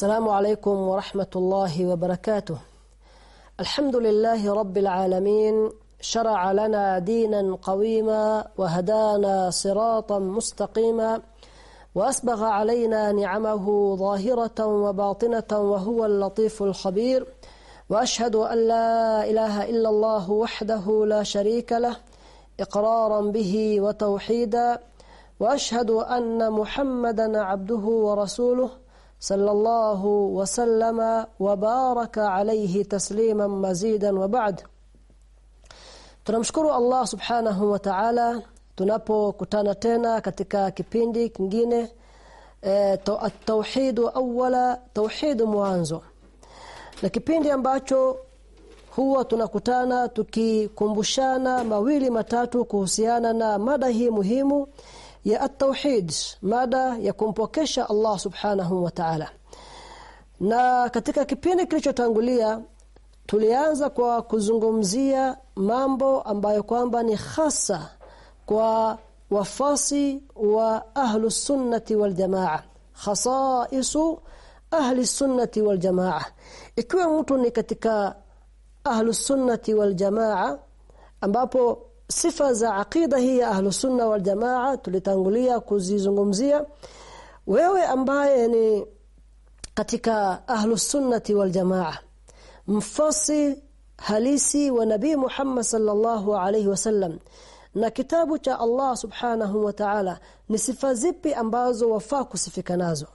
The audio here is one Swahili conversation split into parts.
السلام عليكم ورحمة الله وبركاته. الحمد لله رب العالمين شرع لنا دينا قويما وهدانا صراطا مستقيما وأسبغ علينا نعمه ظاهرة وباطنة وهو اللطيف الخبير وأشهد أن لا إله إلا الله وحده لا شريك له إقرارا به وتوحيدا وأشهد أن محمدا عبده ورسوله صلى الله وسلم وبارك عليه تسليما مزيدا وبعد tunamshukuru Allah subhanahu wa ta'ala tunapokutana tena katika kipindi kingine e, tauhid awwala tauhid mwanzo na kipindi ambacho huwa tunakutana tukikumbushana mawili matatu kuhusiana na mada hii muhimu ya at-tauhid mada ya kumpokesha Allah subhanahu wa ta'ala. Na katika kipindi kilichotangulia tulianza kwa kuzungumzia mambo ambayo kwamba ni hasa kwa wafasi wa ahlu sunnati wal jamaa khasaisu ahli sunnati wal jamaa. Ikiwa mtu ni katika ahlu sunnati wal jamaa ambapo sifa za aqida hii ya ahlusunna wal jamaa tulitangulia kuzizungumzia. Wewe ambaye ni katika ahlusunnati wal mfasi halisi wa nabii Muhammad sallallahu alaihi wasallam na kitabu cha Allah subhanahu wa ta'ala ni sifa zipi ambazo wafaa kusifika nazo?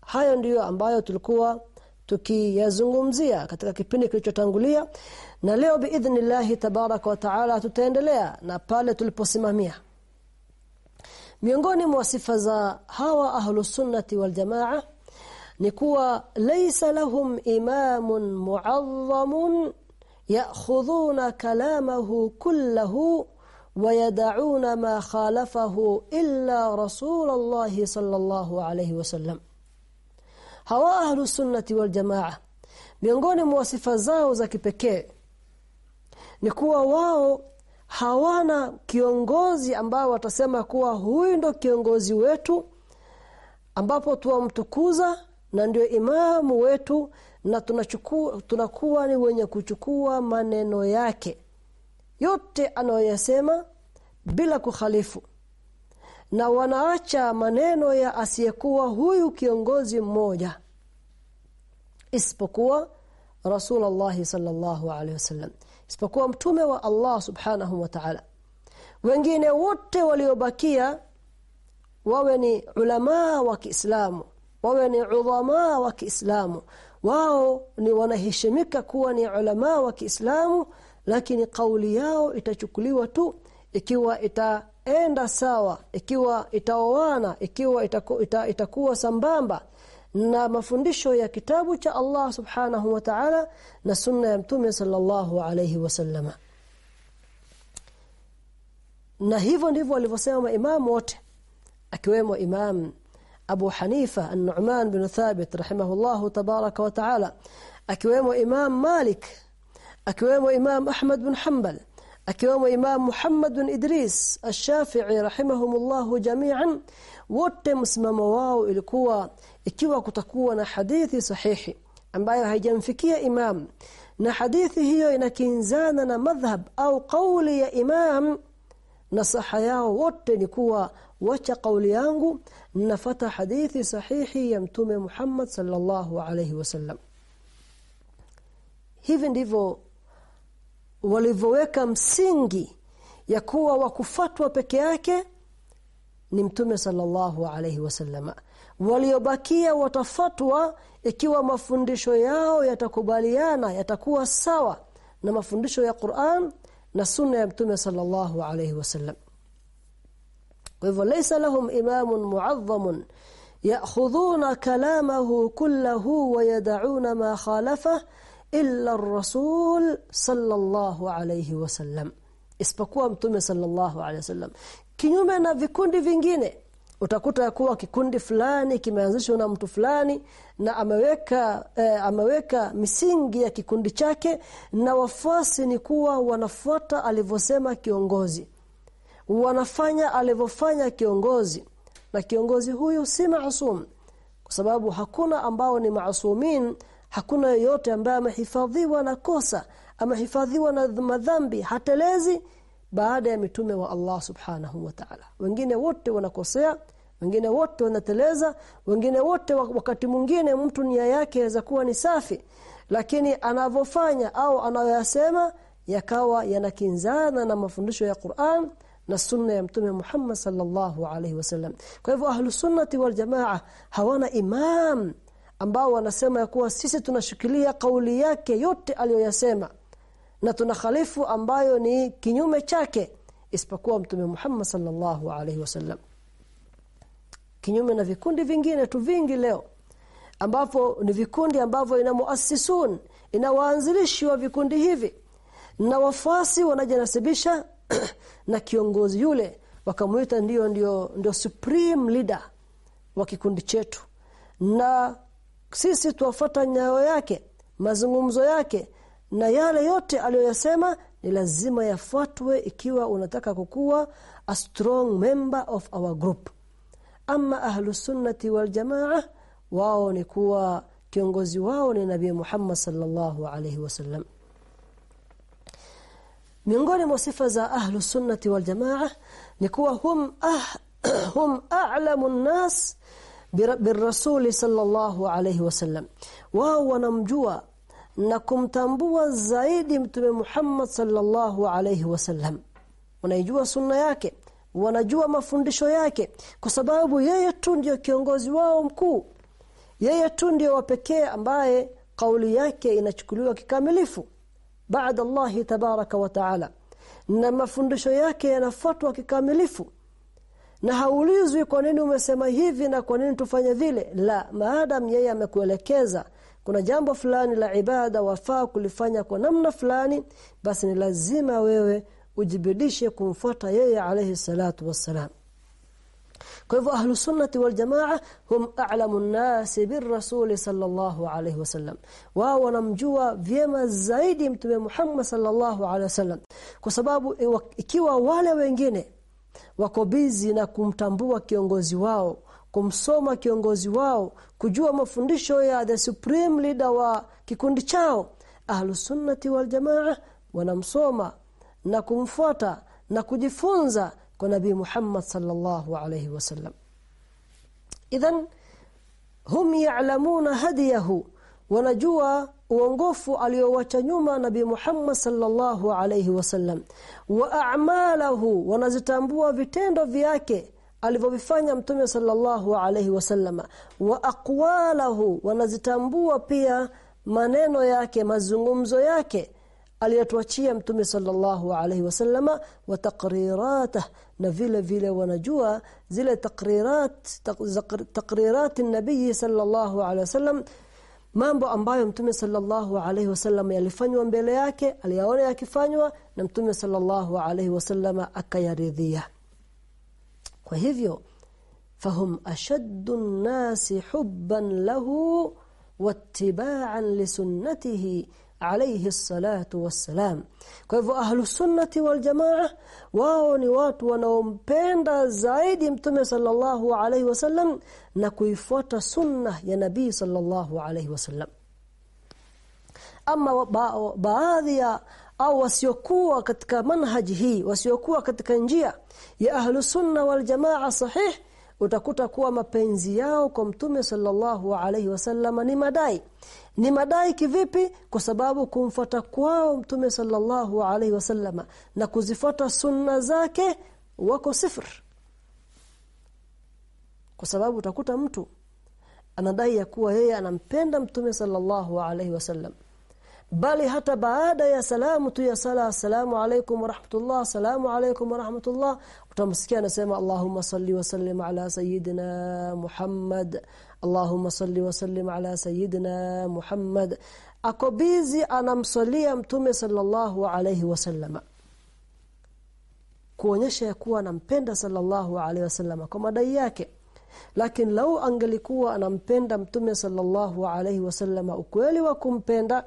Hayo ndiyo ambayo tulikuwa tukiyazungumzia katika kipindi kilichotangulia na leo biidhnillah tabaraka wa taala tutaendelea na pale tuliposimamia miongoni mwa sifa za hawa ahlus sunnati wal jamaa ni kuwa laysa lahum imamun mu'azzamun ya'khudhuna kalamahu kullahu ويدعون ما خالفه إلا رسول الله صلى الله عليه وسلم hawa ahlu sunnati wal jamaa. Miongoni mwa sifa zao za kipekee ni kuwa wao hawana kiongozi ambao watasema kuwa huyu ndo kiongozi wetu ambapo tuwamtukuza na ndio imamu wetu na tunachukua tunakuwa ni wenye kuchukua maneno yake. Yote anayoyasema bila kukhalifu na wanaacha maneno ya asiyekuwa huyu kiongozi mmoja isipokuwa Rasulullah sallallahu alaihi wasallam isipokuwa mtume wa Allah subhanahu wa ta'ala. Wengine wote waliobakia wawe ni ulama wa Kiislamu wawe ni udhama wa Kiislamu wao ni wanaheshimika kuwa ni ulama wa Kiislamu lakini kauli yao itachukuliwa tu ikiwa itaenda sawa ikiwa itaoana ikiwa itaku, ita, itakuwa sambamba na mafundisho ya kitabu cha Allah subhanahu wa ta'ala na sunna ya mtume sallallahu alayhi wasallama na hivyo ndivyo walivyosema maimamu wote akiwemo imam Abu Hanifa An-Nu'man bin Thabit rahimahullahu tabaraka wa ta'ala akiwemo imam Malik akiwemo imam Ahmad bin Hanbal akiwemo imam Muhammad bin Idris Ash-Shafi'i rahimahumullah jami'an wote msimamo wao ilikuwa ikiwa kutakuwa na hadithi sahihi ambayo haijamfikia imam. Na hadithi hiyo inakinzana na madhhab au kauli ya imam nasaha yao wote ni kuwa wacha kauli yangu nafata hadithi sahihi ya mtume Muhammad sallallahu alayhi wasallam. Hivi ndivyo walivyoweka msingi ya kuwa wakufatwa peke yake ni mtume sallallahu alayhi wasallama waliobakia watafatwa ikiwa mafundisho yao yatakubaliana yatakuwa sawa na mafundisho ya Qur'an na sunna ya mtume sallallahu alayhi wasallam. Kwa hivyo laysa lahum imamun mu'azzamun ya'khudhuna kalamahu kullahu wa yad'una ma khalafahu illa ar-rasul sallallahu alayhi wasallam isipokuwa mtume sallallahu alayhi wasallam kinyume na vikundi vingine. Utakuta kuwa kikundi fulani kimeanzishwa na mtu fulani na ameweka eh, ameweka misingi ya kikundi chake na wafuasi ni kuwa wanafuata alivyosema kiongozi. Wanafanya alivyofanya kiongozi. Na kiongozi huyu si maasum. Kwa sababu hakuna ambao ni maasumin hakuna yoyote ambaye amehifadhiwa na kosa amehifadhiwa na madhambi hatelezi baada ya mitume wa Allah subhanahu wa ta'ala. Wengine wote wanakosea wengine wote wanateleza wengine wote wakati mwingine mtu nia yake yaweza kuwa ni safi lakini anavyofanya au anayoyasema yakawa yanakinzana na mafundisho ya Qur'an na sunna ya mtume Muhammad sallallahu alaihi wasallam kwa hivyo ahlu sunnati wal jamaa hawana imam ambao wanasema ya kuwa sisi tunashikilia kauli yake yote aliyoyasema na tuna khalifu ambayo ni kinyume chake isipokuwa mtume Muhammad sallallahu alaihi wasallam. Kinyume na vikundi vingine tu vingi leo ambapo ni vikundi ambavyo ina muassisun ina waanzilishi wa vikundi hivi na wafasi wanajanasibisha na kiongozi yule wakamuita ndio ndio ndio supreme leader wa kikundi chetu. Na sisi tuwafuata nyayo yake mazungumzo yake na yale yote aliyoyasema ni lazima yafuatwe ikiwa unataka kukuwa a strong member of our group. Ama ahlu sunnati wal jamaa wao ni kuwa kiongozi wao ni nabii Muhammad sallallahu alaihi wasallam miongoni mwa sifa za ahlu sunnati wal jamaa ni kuwa hum ah, hum a'lamu an-nas birrasuli sallallahu alayhi wasallam wao wanamjua na kumtambua zaidi mtume Muhammad sallallahu alayhi wasallam wanaijua sunna yake wanajua mafundisho yake kwa sababu yeye tu ndio kiongozi wao mkuu. Yeye tu ndio pekee ambaye kauli yake inachukuliwa kikamilifu. Baada Allah tabaraka wa taala. Na mafundisho yake yanafuatwa kikamilifu na haulizwi kwa nini umesema hivi na kwa nini tufanye vile? La maadam yeye amekuelekeza kuna jambo fulani la ibada wafaa kulifanya kwa namna fulani basi ni lazima wewe ujibidishe kumfuata yeye alayhi salatu wassalam. Kwa hivyo ahlu sunnati wal jamaa hum a'lamu an-nas bir-rasul sallallahu alayhi wasallam. Wao wanamjua vyema zaidi mtume Muhammad sallallahu alayhi wasallam. Kwa sababu ikiwa wale wengine wako bizi na kumtambua kiongozi wao kumsoma kiongozi wao kujua mafundisho ya the supreme leader wa kikundi chao. Ahlusunnati waljamaa wanamsoma na kumfuata na kujifunza kwa nabii Muhammad sallallahu alayhi wasallam idhan hum ya'lamuna hadiyahu wanajua uongofu aliowacha nyuma nabii Muhammad sallallahu alayhi wasallam wa a'malahu wanazitambua vitendo vyake alivyovifanya mtume sallallahu alayhi wasallama wa aqwalahu wanazitambua pia maneno yake mazungumzo yake aliyotuachia mtume sallallahu alayhi wasallama wa taqriratah na vile vile wanajua zile taqrirat taqrirat an-nabii sallallahu alayhi wasallam mambo ambayo mtume sallallahu alaihi wasallam yalifanywa mbele yake aliyaona yakifanywa na mtume sallallahu alaihi wasallam akayaridhia. Kwa hivyo fahum ashaddu an-nasi hubban lahu wattiba'an lisunnatihi alayhi salatu wassalam. Kwa hivyo ahlus sunnati wal jamaa wao ni watu wanaompenda zaidi mtume sallallahu alayhi wasallam na kuifuata sunna ya nabii sallallahu alayhi wasallam. Ama ba baadhi ya au wasiokuwa katika manhaji hii wasiokuwa katika njia ya ahlu sunna wal jamaa sahih utakuta kuwa mapenzi yao kwa mtume sallallahu alaihi wasallam ni madai ni madai kivipi? Kwa sababu kumfuata kwao mtume sallallahu alaihi wasallama na kuzifuata sunna zake wako sifr. Kwa sababu utakuta mtu anadai ya kuwa yeye anampenda mtume sallallahu alaihi wasallam bali hata baada ya salamu tu ya sala assalamu alaykum wa rahmatullah assalamu alaykum wa rahmatullah. Utamsikia anasema Allahumma salli wa sallim ala sayyidina Muhammad Allahumma salli wa sallim ala sayyidina Muhammad. Akobizi anamsalia mtume sallallahu alayhi wasallama kuonyesha kuwa anampenda sallallahu alayhi wasallama kwa madai yake. Lakini lau angelikuwa anampenda mtume sallallahu alayhi wasallama ukweli wa kumpenda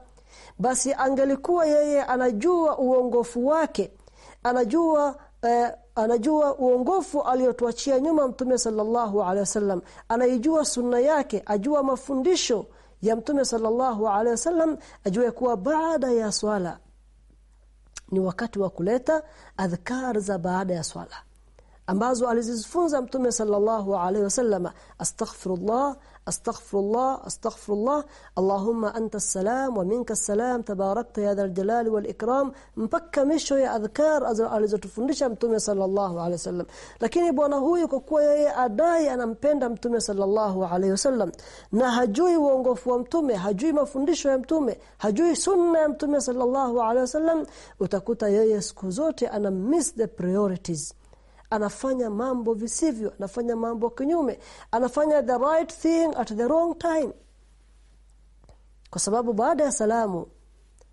basi angelikuwa yeye anajua uongofu wake anajua eh, anajua uongofu aliyotuachia nyuma mtume sallallahu alaihi wasallam anaijua sunna yake ajua mafundisho ya mtume sallallahu alaihi wasallam ajue kuwa baada ya swala ni wakati wa kuleta adhkar za baada ya swala ambazo alizifunza mtume sallallahu alaihi wasallam astaghfirullah astaghfirullah astaghfirullah allahumma anta salam wa minka salam tabarakta ya dhal jalali wal ikram mpaka misho ya adhkar alizotufundisha mtume sallallahu alaihi wasallam. Lakini bwana huyu kwa kuwa yeye adai anampenda mtume sallallahu alaihi wasallam na hajui uongofu wa mtume hajui mafundisho ya mtume hajui sunna ya mtume sallallahu alaihi wasallam utakuta yeye siku zote ana miss the priorities anafanya mambo visivyo anafanya mambo kinyume. Anafanya the right thing at the wrong time. Kwa sababu baada ya salamu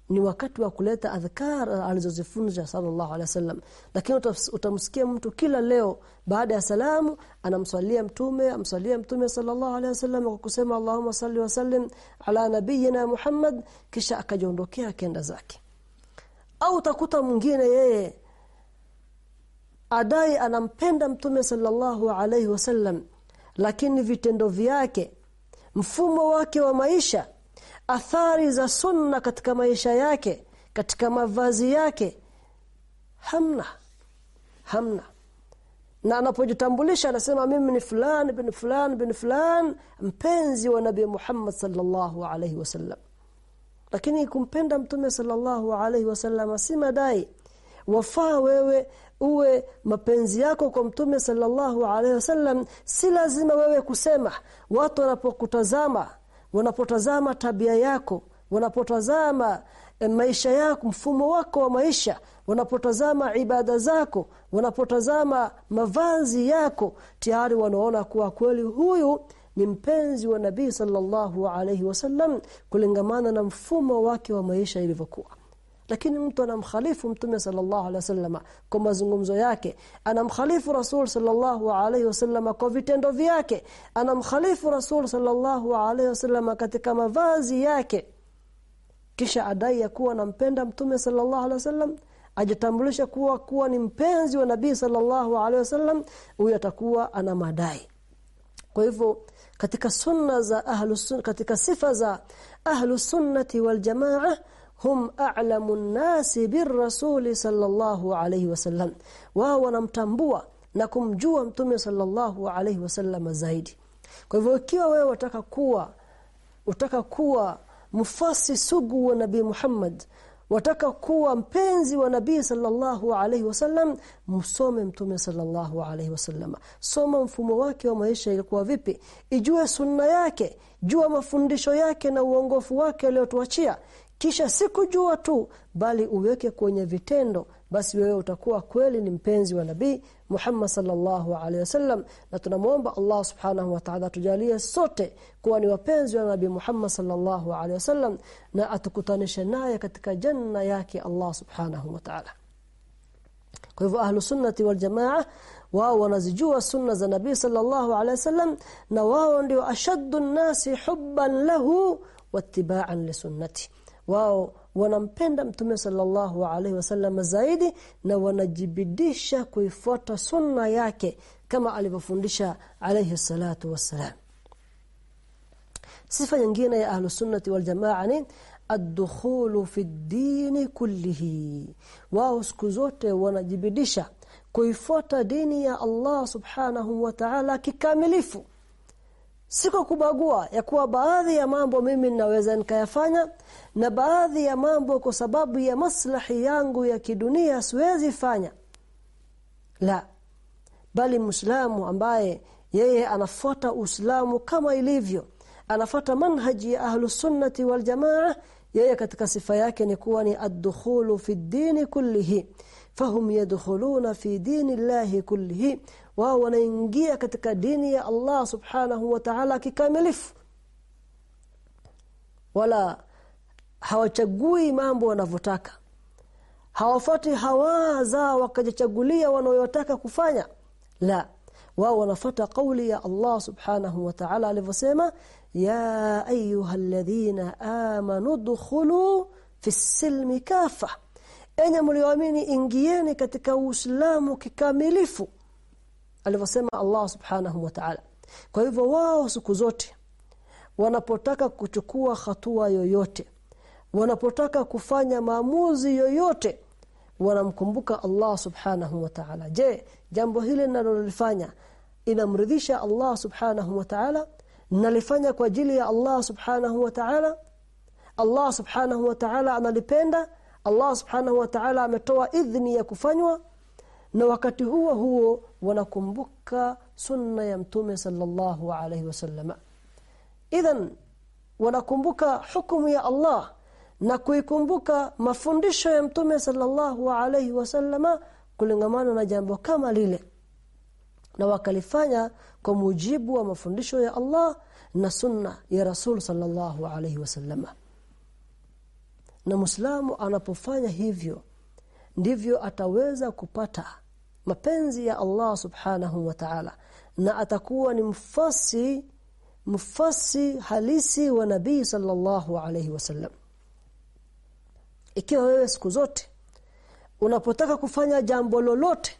ni wakati wa kuleta adhkar alizozifunza sallallahu alaihi wasallam. Lakini utamsikia mtu kila leo baada ya salamu anamswalia mtume amswalia mtume sallallahu alaihi wasallam kwa kusema Allahumma salli wa sallim ala nabiyyina Muhammad kisha akajiondokea kenda zake. Au utakuta mwingine yeye adai anampenda mtume sallallahu alaihi wasallam lakini vitendo vyake mfumo wake wa maisha athari za sunna katika maisha yake katika mavazi yake hamna hamna. Na anapojitambulisha anasema mimi ni fulani bin fulani bin fulani mpenzi wa nabii Muhammad sallallahu alaihi wasallam. Lakini kumpenda mtume sallallahu alaihi wasallam si madai wafaa wewe uwe mapenzi yako kwa mtume sallallahu alaihi wasallam si lazima wewe kusema. Watu wanapokutazama wanapotazama tabia yako wanapotazama maisha yako mfumo wako wa maisha wanapotazama ibada zako wanapotazama mavazi yako tayari wanaona kuwa kweli huyu ni mpenzi wa nabii sallallahu alaihi wasallam kulingamana na mfumo wake wa maisha ilivyokuwa lakini mtu anamkhalifu mtume sallallahu alaihi wasallam kwa mazungumzo yake. Anamkhalifu rasul sallallahu alaihi wasallam kwa vitendo vyake. Anamkhalifu rasul sallallahu alaihi wasallam katika mavazi yake. Kisha adai ya kuwa anampenda mtume sallallahu alaihi wasallam ajitambulisha kuwa kuwa ni mpenzi wa nabii sallallahu alaihi wasallam huyo atakuwa ana madai. Kwa hivyo katika sunna za ahlus katika sifa za ahlus sunnati wal jamaa hum a'lamu an-nasi birrasuli sallallahu alayhi wasallam wao wanamtambua na kumjua mtume sallallahu alayhi wasallam zaidi. Kwa hivyo ikiwa wewe wataka kuwa utaka kuwa mfasi sugu wa nabii Muhammad wataka kuwa mpenzi wa nabii sallallahu alayhi wasallam msome mtume sallallahu alayhi wasallam soma mfumo wake wa maisha ilikuwa vipi. Ijue sunna yake jua mafundisho yake na uongofu wake aliotuachia kisha sikujua tu bali uweke kwenye vitendo basi wewe utakuwa kweli ni mpenzi wa nabii Muhammad sallallahu alaihi wasallam. Na tunamuomba Allah subhanahu wa ta'ala tujalie sote kuwa ni wapenzi wa nabii Muhammad sallallahu alaihi wasallam na atukutanishe naye katika janna yake Allah subhanahu wa ta'ala. Kwa hivyo ahlu sunnati wal jamaa wao wanazijua sunna za nabii sallallahu alaihi wasallam na wao ndio ashaddu nasi hubban lahu wattiba'an li sunnati wao wanampenda mtume sallallahu alaihi wasallam zaidi na wanajibidisha kuifuata sunna yake kama alivyofundisha alaihi salatu wassalam. Sifa nyingine ya ahlu sunnati wal jamaa ni ad-dukhulu fi ad-din kullihi. Wao siku zote wanajibidisha kuifuata dini ya Allah subhanahu wa ta'ala kikamilifu siko kubagua ya kuwa baadhi ya mambo mimi ninaweza nikayafanya na baadhi ya mambo kwa sababu ya maslahi yangu ya kidunia siwezi fanya. La bali muislamu ambaye yeye anafuata uislamu kama ilivyo anafuata manhaji ya ahlu sunnati wal jamaa yeye katika sifa yake ni kuwa ni ad-dukhulu fi dini kullihi fahum yadkhuluna fi dini llahi kullihi wao wanaingia katika dini ya Allah subhanahu wa ta'ala kikamilifu. Wala hawachagui mambo wanavyotaka. Hawafati hawa za wakajichagulia wanayotaka kufanya. La wao wanafuata kauli ya Allah subhanahu wa ta'ala alivyosema ya ayyuhalladhina amanu dukhulu fi silmi kafa. Enye mlioamini ingieni katika uislamu kikamilifu alivyosema Allah subhanahu wa ta'ala. Kwa hivyo wao siku zote wanapotaka kuchukua hatua yoyote wanapotaka kufanya maamuzi yoyote wanamkumbuka Allah subhanahu wa ta'ala. Je jambo hili ninalolifanya inamridhisha Allah subhanahu wa ta'ala? Nalifanya kwa ajili ya Allah subhanahu wa ta'ala? Allah subhanahu wa ta'ala analipenda? Allah subhanahu wa ta'ala ametoa idhni ya kufanywa na wakati huo huo wanakumbuka sunna ya mtume sallallahu alayhi wasallam. Idhan wanakumbuka hukumu ya Allah na kuikumbuka mafundisho ya mtume sallallahu alayhi wasallama kulingamana na jambo kama lile. Na wakalifanya kwa mujibu wa mafundisho ya Allah na sunna ya Rasul sallallahu alayhi wasallama na Muislamu anapofanya hivyo ndivyo ataweza kupata mapenzi ya Allah subhanahu wa ta'ala. Na atakuwa ni mfasi mfasi halisi wa nabii sallallahu alayhi wasallam ikiwa wewe siku zote unapotaka kufanya jambo lolote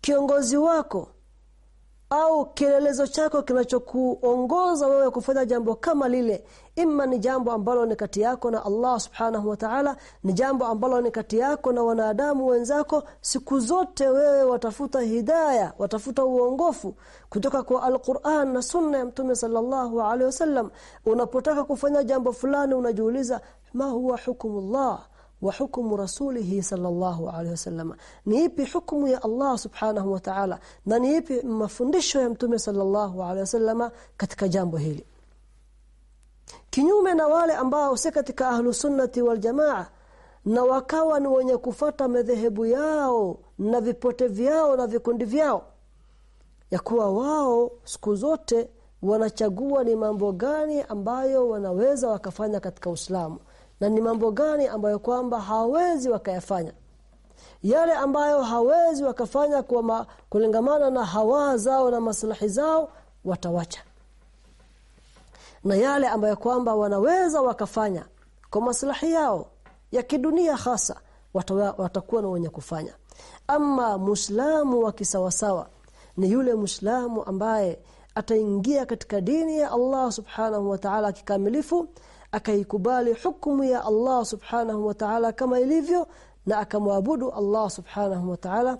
kiongozi wako au kielelezo chako kinachokuongoza wewe kufanya jambo kama lile. Imma ni jambo ambalo ni kati yako na Allah subhanahu wa ta'ala ni jambo ambalo ni kati yako na wanadamu wenzako. Siku zote wewe watafuta hidaya watafuta uongofu kutoka kwa Al-Qur'an na sunna ya Mtume sallallahu alaihi wasallam unapotaka kufanya jambo fulani unajiuliza ma huwa hukumullah wa hukumu rasulihi sallallahu alaihi wasallam ni ipi hukumu ya Allah subhanahu wa ta'ala na ni ipi mafundisho ya mtume sallallahu alaihi wasallam katika jambo hili? Kinyume na wale ambao si katika ahlu sunnati wal jamaa na wakawa ni wenye kufata madhehebu yao na vipote vyao na vikundi vyao ya kuwa wao siku zote wanachagua ni mambo gani ambayo wanaweza wakafanya katika Uislamu na ni mambo gani ambayo kwamba hawezi wakayafanya. Yale ambayo hawezi wakafanya kwa ma, kulingamana na hawa zao na maslahi zao watawacha. Na yale ambayo kwamba wanaweza wakafanya kwa maslahi yao ya kidunia hasa watakuwa na wenye kufanya. Ama muislamu wa kisawasawa ni yule muislamu ambaye ataingia katika dini ya Allah subhanahu wa ta'ala kikamilifu akaikubali hukumu ya Allah subhanahu wa ta'ala kama ilivyo na akamwabudu Allah subhanahu wa ta'ala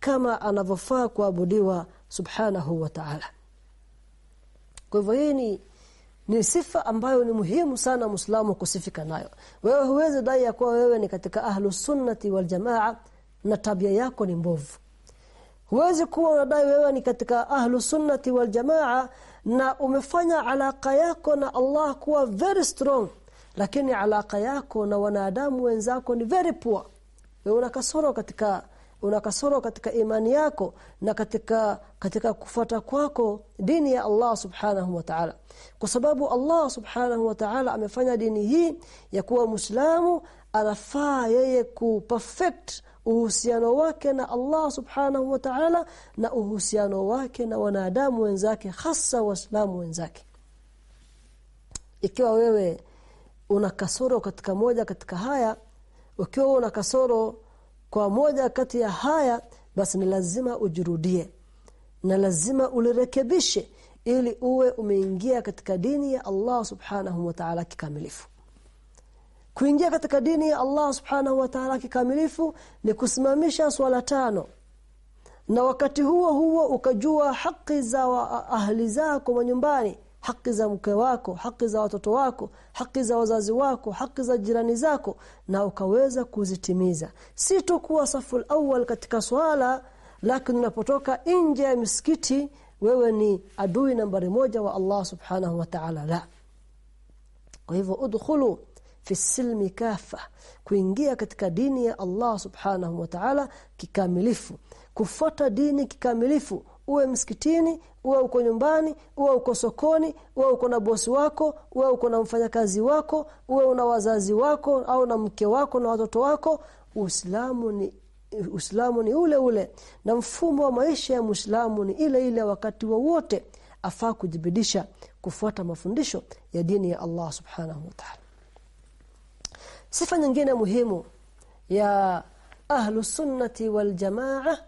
kama anavyofaa kuabudiwa subhanahu wa ta'ala. Kwa hivyo hii ni ni sifa ambayo ni muhimu sana Muislamu kusifika nayo. Wewe huwezi dai ya kuwa wewe ni katika ahlu sunnati wal jamaa na tabia yako ni mbovu huwezi kuwa unadai wewe ni katika ahlu sunnati wal jamaa na umefanya alaka yako na Allah kuwa very strong lakini alaka yako na wanadamu wenzako ni very poor. Wewe una kasoro katika una kasoro katika imani yako na katika katika kufuata kwako dini ya Allah subhanahu wa ta'ala. Kwa sababu Allah subhanahu wa ta'ala amefanya dini hii ya kuwa muislamu anafaa yeye ku perfect uhusiano wake na Allah subhanahu wa ta'ala na uhusiano wake na wanadamu wenzake hasa waislamu wenzake. Ikiwa wewe una kasoro katika moja katika haya ukiwa una kasoro kwa moja kati ya haya basi ni lazima ujirudie na lazima ulirekebishe ili uwe umeingia katika dini ya Allah subhanahu wa ta'ala kikamilifu kuingia katika dini ya Allah subhanahu wa ta'ala kikamilifu ni kusimamisha swala tano. Na wakati huo huo ukajua haki za wa ahli zako wa nyumbani haki za mke wako haki za watoto wako haki za wazazi wako haki za jirani zako na ukaweza kuzitimiza. Si tu kuwa safu awal katika swala lakini unapotoka nje ya misikiti wewe ni adui nambari moja wa Allah subhanahu wa ta'ala. La. Kwa hivyo udkhulu fi silmi kafa kuingia katika dini ya Allah subhanahu wa ta'ala kikamilifu. Kufuata dini kikamilifu uwe msikitini uwe uko nyumbani uwe uko sokoni uwe uko na bosi wako uwe uko na mfanyakazi wako uwe una wazazi wako au na mke wako na watoto wako Uislamu ni Uislamu ni ule ule na mfumo wa maisha ya Muislamu ni ile ile wakati wowote wa afaa kujibidisha kufuata mafundisho ya dini ya Allah subhanahu wa ta'ala Sifa nyingine muhimu ya ahlu sunnati wal jamaa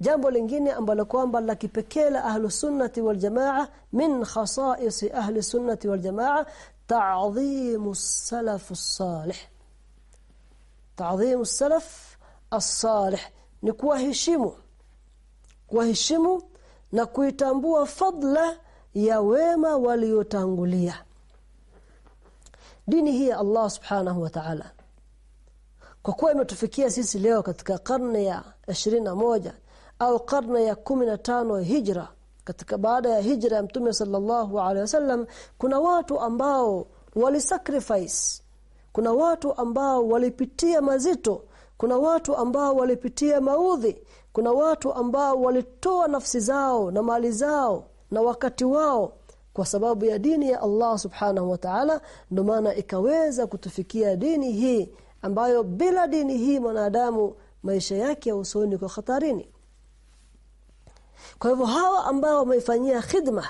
jambo lingine ambalo kwamba la kipekee la ahlu sunnati wal jamaa min khasa'is ahli sunnati wal jamaa ta'dhimu salaf salih ta'dhimu salaf as-salih ni kuwaheshimu kuwaheshimu na kuitambua fadla ya wema waliotangulia dini hii Allah subhanahu wa ta'ala. Kwa kuwa imetufikia sisi leo katika karne ya moja au karne ya tano hijra katika baada ya hijra ya mtume sallallahu alaihi wasallam kuna watu ambao walisacrifice kuna watu ambao walipitia mazito kuna watu ambao walipitia maudhi kuna watu ambao walitoa nafsi zao na mali zao na wakati wao kwa sababu ya dini ya Allah subhanahu wa ta'ala ndio maana ikaweza kutufikia dini hii ambayo bila dini hii mwanadamu maisha yake ya usoni kwa hatarini kwa hivyo hawa ambao wameifanyia khidma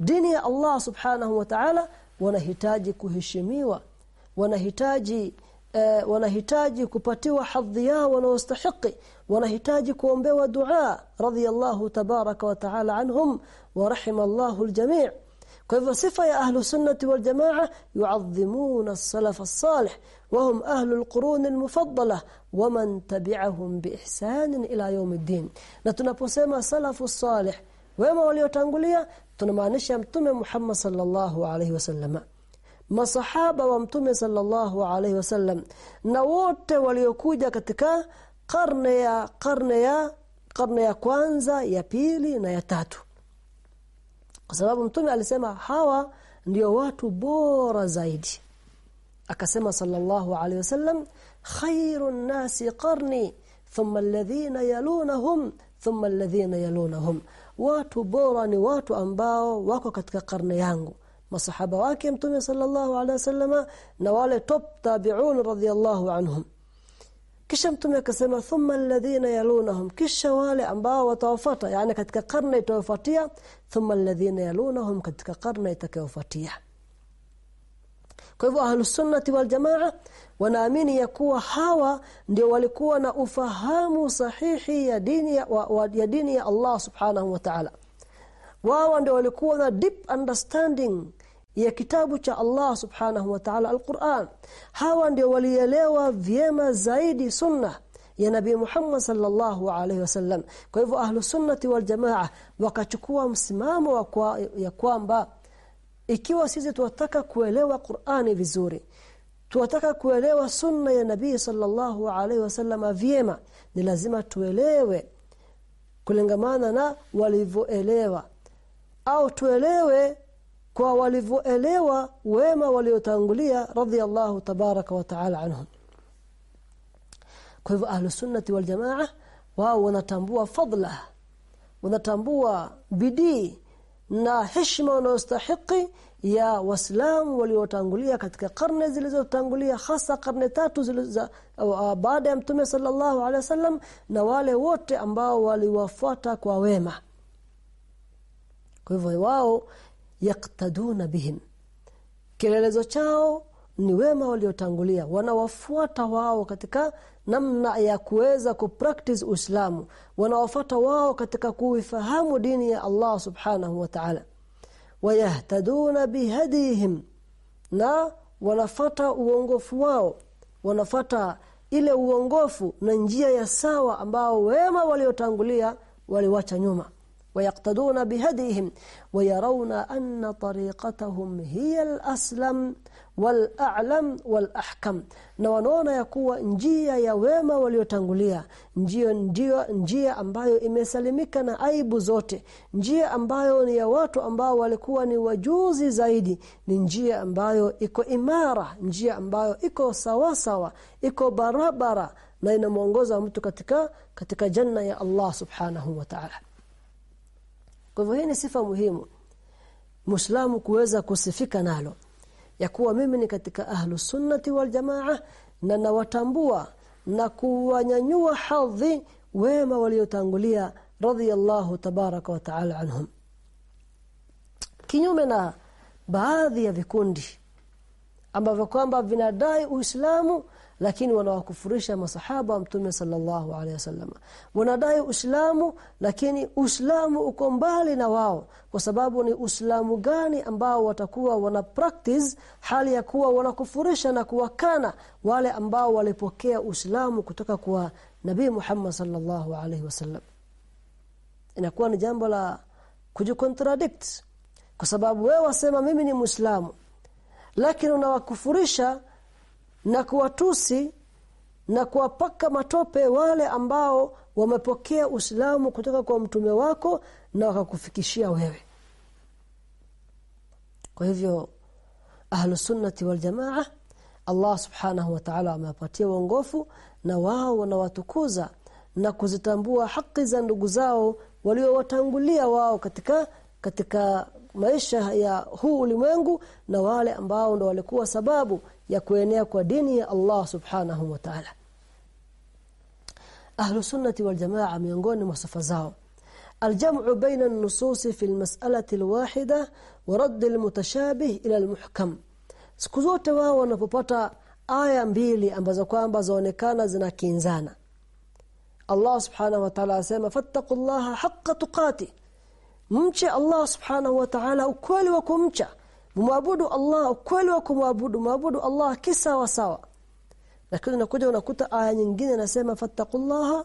dini ya Allah subhanahu wa ta'ala wanahitaji kuheshimiwa wanahitaji eh, wanahitaji kupatiwa hadhi yao wanaostahili wanahitaji kuombewa dua radhiyallahu tabaraka wa ta'ala anhum wa rahimallahu aljami' kwa hivyo sifa ya ahlu sunnati wal jamaa yu'azzimuna as-salaf as-salih وهم أهل القرون المفضلة ومن تبعهم بإحسان إلى يوم الدين na tunaposema salafu salih wema waliotangulia tunamaanisha mtume Muhammad sallallahu alaihi wasallam masahaba wa mtume sallallahu alaihi wasallam na wote waliokuja katika karne ya karne ya karne ya kwanza ya pili na ya tatu kwa sababu mtume alisema hawa ndio watu bora zaidi akasema sallallahu alaihi wasallam khairun nasi qarni thumma alladhina yalunahum thumma alladhina yalunahum watu bora ni watu ambao wako katika karne yangu masahaba wake mtume sallallahu alaihi wasallam na wale top tabi'un radhiyallahu anhum kisha mtume akasema thumma alladhina yalunahum kisha wale ambao watawafuata yani katika karne itayofuatia thumma alladhina yalunahum katika karne itakayofuatia. Kwa hivyo ahlus sunnati wal jamaa wanaamini ya kuwa hawa ndio walikuwa na ufahamu sahihi ya dini ya, wa, ya dini ya Allah subhanahu wa ta'ala. Wao ndio walikuwa na deep understanding ya kitabu cha Allah subhanahu wa ta'ala al-Qur'an. Hawa ndio walielewa vyema zaidi sunna ya nabi Muhammad sallallahu alaihi wasallam kwa hivyo ahlu sunnati wal jamaa wakachukua msimamo wa kwa, ya kwamba ikiwa sisi tunataka kuelewa Qur'ani vizuri tunataka kuelewa sunna ya Nabii sallallahu alaihi wasallam vyema ni lazima tuelewe kulingamana na walivyoelewa. Au tuelewe kwa walivyoelewa wema waliotangulia radhiallahu tabaraka wa taala anhum. Kwa hivyo ahlus sunnati wal jamaa wao wanatambua fadla wanatambua bidii na heshima wanayostahiki ya waislamu waliotangulia katika karne zilizotangulia hasa karne tatu zilizo baada ya mtume sallallahu alaihi wasallam na wale wote ambao waliwafuata kwa wema. Kwa hivyo wao yaktaduna bihim. Kielelezo chao ni wema waliotangulia wanawafuata wao katika namna ya kuweza kupractice Uislamu wanawafuata wao katika kuifahamu dini ya Allah subhanahu wa ta'ala. Wayahtaduna bihadihim na wanafata uongofu wao wanafata ile uongofu na njia ya sawa ambao wema waliotangulia waliwacha nyuma ويقتدون بهديهم ويرون أن طريقتهم هي الأسلم والأعلم والأحكم na wanaona ya kuwa njia ya wema waliotangulia njia ndio njia ambayo imesalimika na aibu zote njia ambayo ni ya watu ambao walikuwa ni wajuzi zaidi ni njia ambayo iko imara njia ambayo iko sawa sawa iko barabara na inamuongoza mtu katika katika janna ya Allah subhanahu wa ta'ala kwa hivyo hii ni sifa muhimu Muislamu kuweza kusifika nalo ya kuwa mimi ni katika ahlu sunnati wal jamaa na nawatambua na kuwanyanyua hadhi wema waliotangulia radiallahu tabaraka wa taala anhum. Kinyume na baadhi ya vikundi ambavyo kwamba vinadai Uislamu lakini wanawakufurisha masahaba wa Mtume sallallahu alaihi wasallam. Wanadai Uislamu lakini Uislamu uko mbali na wao. Kwa sababu ni Uislamu gani ambao watakuwa wana practice hali ya kuwa wanakufurisha na kuwakana wale ambao walipokea Uislamu kutoka kwa Nabii Muhammad sallallahu alaihi wasallam? Inakuwa ni jambo la kujicontradict. Kwa sababu wewe wasema mimi ni Muislamu lakini unawakufurisha na kuwatusi na kuwapaka matope wale ambao wamepokea Uislamu kutoka kwa mtume wako na wakakufikishia wewe. Kwa hivyo ahlu sunnati wal jamaa Allah subhanahu wa ta'ala uongofu na wao wanawatukuza na kuzitambua haki za ndugu zao waliowatangulia wao katika katika maisha ya huu ulimwengu na wale ambao ndo walikuwa sababu ya kuenea kwa dini ya Allah subhanahu wa ta'ala ahlu sunnati wal jamaa miongoni mwa sifa zao الجمع بين النصوص في المسألة الواحدة ورد المتشابه إلى المحكم siku zote wao wanapopata aya mbili ambazo kwamba zaonekana zinakinzana Allah subhanahu wa ta'ala asema fattaqullaha haqqa tuqati mche Allah subhanahu wa ta'ala ukweli wa kumcha muabudu Allah ukweli wa kumwabudu. Mwabudu Allah kisawa sawa lakini unakuja unakuta aya nyingine inasema fattaqullaha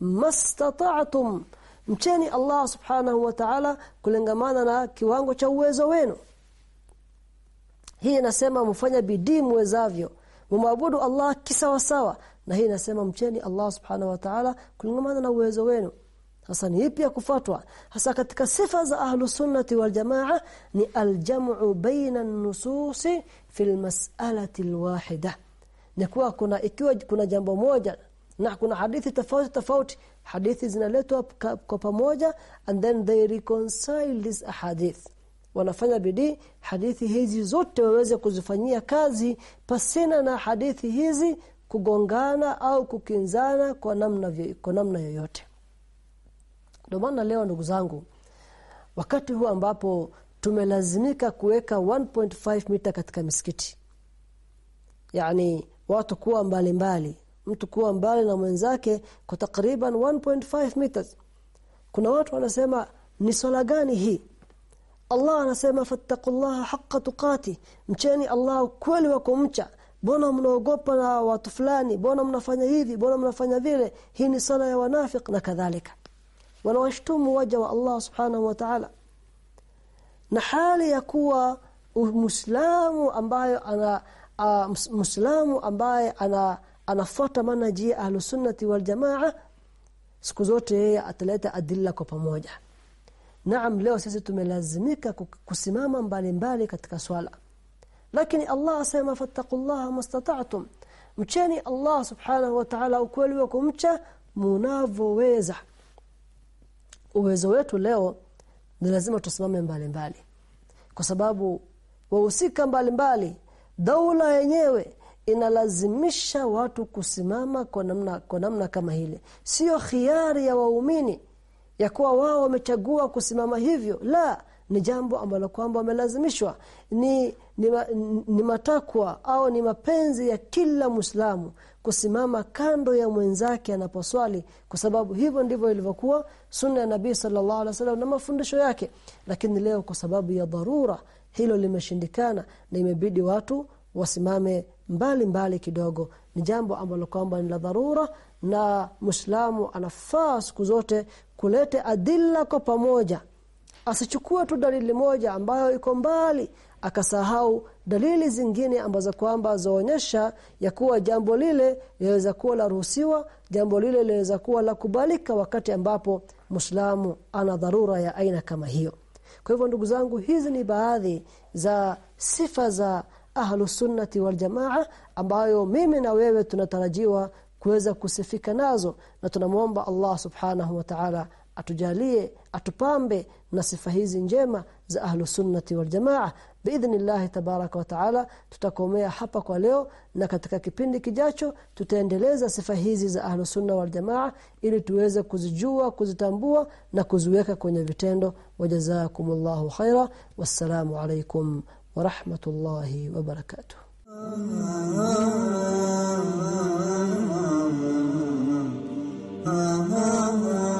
mastata'tum. Mcheni Allah subhanahu wa ta'ala kulengamana na kiwango cha uwezo wenu. Hii nasema mfanya bidii mwezavyo mumwabudu Allah kisawa sawa. Na hii inasema mcheni Allah subhanahu wa ta'ala kulingamana na uwezo wenu sasa ni ipi ya kufuatwa? Hasa katika sifa za ahlu sunnati wal jamaa ni aljamu baina an-nususi fil mas'alati alwahida. Ni kuna ikiwa kuna jambo moja na kuna hadithi tofauti tofauti hadithi zinaletwa kwa pamoja and then they reconcile this ahadith. Wanafanya bidii hadithi hizi zote waweze kuzifanyia kazi pasina na hadithi hizi kugongana au kukinzana kwa namna kwa namna yoyote ndio maana leo ndugu zangu wakati huu ambapo tumelazimika kuweka 1.5 mita katika misikiti yani watu kuwa mbalimbali mbali mtu kuwa mbali na mwenzake kwa takriban 1.5 meters kuna watu wanasema ni swala gani hii? Allah anasema fattaqullaha haqqa tuqati mcheni Allah kweli wa kumcha. Bona mnaogopa na watu fulani? Bona mnafanya hivi? Bona mnafanya vile? Hii ni sala ya wanafik na kadhalika wanawashtumu waja wa Allah subhanahu wa ta'ala. Na hali ya kuwa muislamu ambayo ana uh, muislamu ambaye ana anafuata manhaji ya ahlusunnati wal jamaa siku zote yeye ataleta adilla kwa pamoja. Naam leo sisi tumelazimika kusimama mbalimbali mbali katika swala. Lakini Allah asema fattaqullaha mastata'tum. Mcheni Allah subhanahu wa ta'ala ukweli wa kumcha munavoweza uwezo wetu leo ni lazima tusimame mbalimbali mbali. Kwa sababu wahusika mbalimbali daula yenyewe inalazimisha watu kusimama kwa namna kwa namna kama hile. Sio khiari ya waumini ya kuwa wao wamechagua kusimama hivyo. La ni jambo ambalo kwamba wamelazimishwa. Ni ni, ni matakwa au ni mapenzi ya kila Muislamu kusimama kando ya mwenzake anaposwali kwa sababu hivyo ndivyo ilivyokuwa sunna ya Nabii sallallahu alaihi wasallam na mafundisho yake. Lakini leo kwa sababu ya dharura hilo limeshindikana na imebidi watu wasimame mbali mbali kidogo. Ni jambo ambalo kwamba ni la dharura na Muislamu anafaa siku zote kulete adilla kwa pamoja. Asichukue tu dalili moja ambayo iko mbali akasahau dalili zingine ambazo kwamba zaonyesha ya kuwa jambo lile linaweza kuwa la ruhusiwa jambo lile linaweza kuwa la kubalika wakati ambapo Muislamu ana dharura ya aina kama hiyo. Kwa hivyo ndugu zangu hizi ni baadhi za sifa za ahlu sunnati wal jamaa ambayo mimi na wewe tunatarajiwa kuweza kusifika nazo na tunamwomba Allah subhanahu wa ta'ala atujalie atupambe na sifa hizi njema za ahlusunnati waljamaa biidhnillah tabaraka wa taala tutakomea hapa kwa leo na katika kipindi kijacho tutaendeleza sifa hizi za ahlusunna waljamaa ili tuweze kuzijua kuzitambua na kuziweka kwenye vitendo. Wajazakumullahu khaira wassalamu alaikum warahmatullahi wabarakatuh Ah